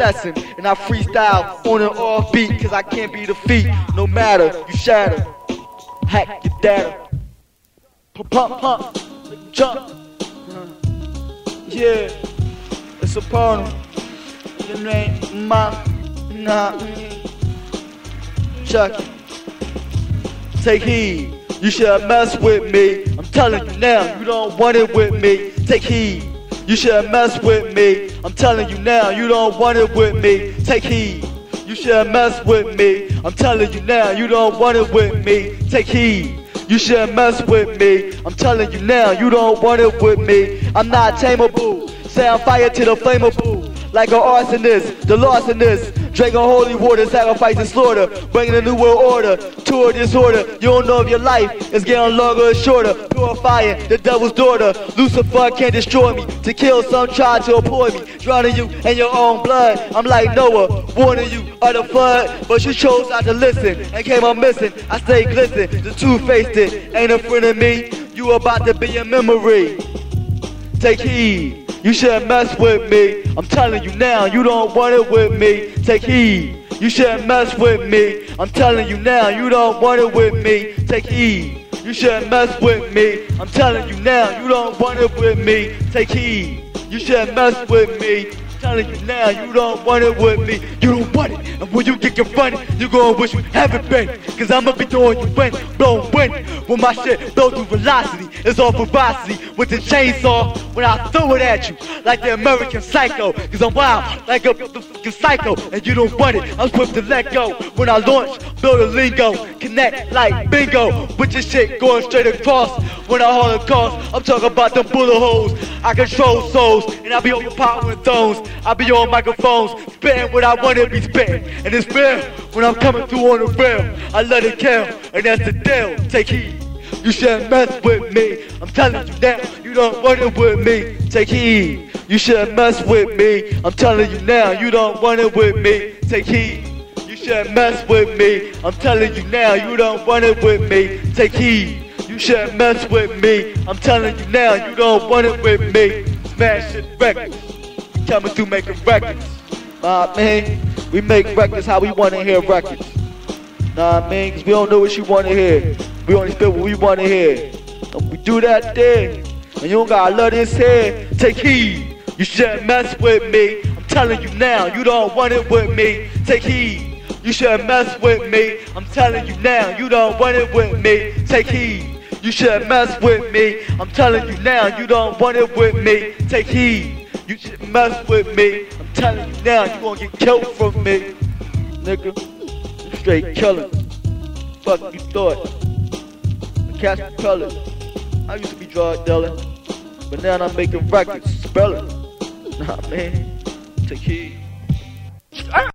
lesson. And I freestyle on and off beat, cause I can't be defeat. No matter, you shatter. Hack your data. Pump, pump, jump. Yeah, it's a pony. Your name, my, nah, Chucky. Take heed. You should mess with me. I'm telling you now, you don't want it with me. Take heed. You should mess with me. I'm telling you now, you don't want it with me. Take heed. You should mess with me. I'm telling you now, you don't want it with me. Take heed. You shouldn't mess with me. I'm telling you now, you don't want it with me. I'm not tameable. Say I'm fire to the flammable. Like an arsonist, the larcenist. Drinking holy water, sacrifice and slaughter, bringing a new world order to a disorder. You don't know if your life is getting longer or shorter. Purifying the devil's daughter. Lucifer can't destroy me. To kill some try to employ me, drowning you in your own blood. I'm like Noah, warning you of the flood, but you chose not to listen and came up missing. I stay glisten, the two-faced it ain't a friend of me. You about to be a memory. Take heed. You shouldn't mess with me. I'm telling you now, you don't want it with me. Take heed. You shouldn't mess with me. I'm telling you now, you don't want it with me. Take heed. You shouldn't mess with me. I'm telling you now, you don't want it with me. Take heed. You shouldn't mess with me telling you now, you don't want it with me. You don't want it. And when you get confronted, you gonna wish you haven't been. Cause I'ma be throwing you wind, blowing wind. When my shit blow through velocity, it's all ferocity. With the chainsaw, when I throw it at you, like the American psycho. Cause I'm wild, like a psycho. And you don't want it, I'm supposed to let go. When I launch, build a lingo, connect like bingo. With your shit going straight across. When I holocaust, I'm talking about them bullet holes. I control souls, and I be overpowering thrones. I be on microphones, spitting what I wanna be spitting. And it's real when I'm coming through on the rail. I let it kill, and that's the deal. Take heed. You shouldn't mess with me. I'm telling you now, you don't want it with me. Take heed. You shouldn't mess with me. I'm telling you now, you don't want it with me. Take heed. You shouldn't mess with me. I'm telling you now, you don't want it with me. Take heed. Shouldn't mess with me. I'm telling you now, you don't want it with me. Smash it records. Coming through making records. Nah, man. We make records how we want to hear records. Nah, man, cause we don't know what you want to hear. We only spit what we want to hear. And we do that thing. And you don't gotta love this here. Take heed. You shouldn't mess with me. I'm telling you now, you don't want it with me. Take heed. You shouldn't mess with me. I'm telling you now, you don't want it with me. Take heed. You shouldn't mess with me. I'm telling you now, you don't want it with me. Take heed. You shouldn't mess with me. I'm telling you now, you gonna get killed from me. Nigga. Straight killing. Fuck you thought. Catch colors. I used to be drug dealing. But now I'm making records. Spell it. Nah, man. Take heed. Ah!